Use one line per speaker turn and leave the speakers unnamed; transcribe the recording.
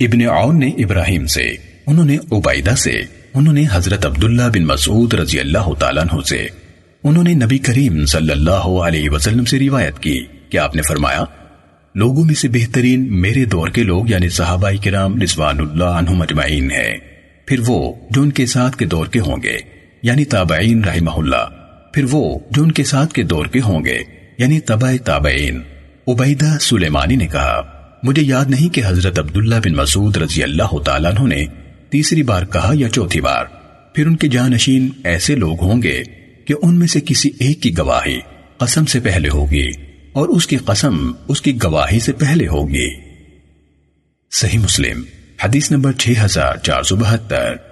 ابن عون نے ابراہیم سے، انہوں نے عبیدہ سے، انہوں نے حضرت عبداللہ بن مسعود رضی اللہ تعالیٰ عنہ سے۔ انہوں نے نبی کریم صلی اللہ علیہ وسلم سے روایت کی۔ کہ آپ نے فرمایا، لوگوں میں سے بہترین میرے دور کے لوگ یعنی صحابہ کرام رضوان اللہ عنہ مجمعین ہیں۔ پھر وہ جو ان کے ساتھ کے دور کے ہوں گے یعنی تابعین رحمہ اللہ۔ پھر وہ جو ان کے ساتھ کے دور کے ہوں گے یعنی تبع تابعین۔ عبیدہ سلیمانی نے کہا مجھے یاد نہیں کہ حضرت عبداللہ بن مسعود رضی اللہ تعالیٰ عنہ نے تیسری بار کہا یا چوتھی بار، پھر ان کے جانشین ایسے لوگ ہوں گے کہ ان میں سے کسی ایک کی گواہی قسم سے پہلے ہوگی اور اس کی قسم اس کی گواہی سے پہلے ہوگی۔ صحیح مسلم، حدیث نمبر 6472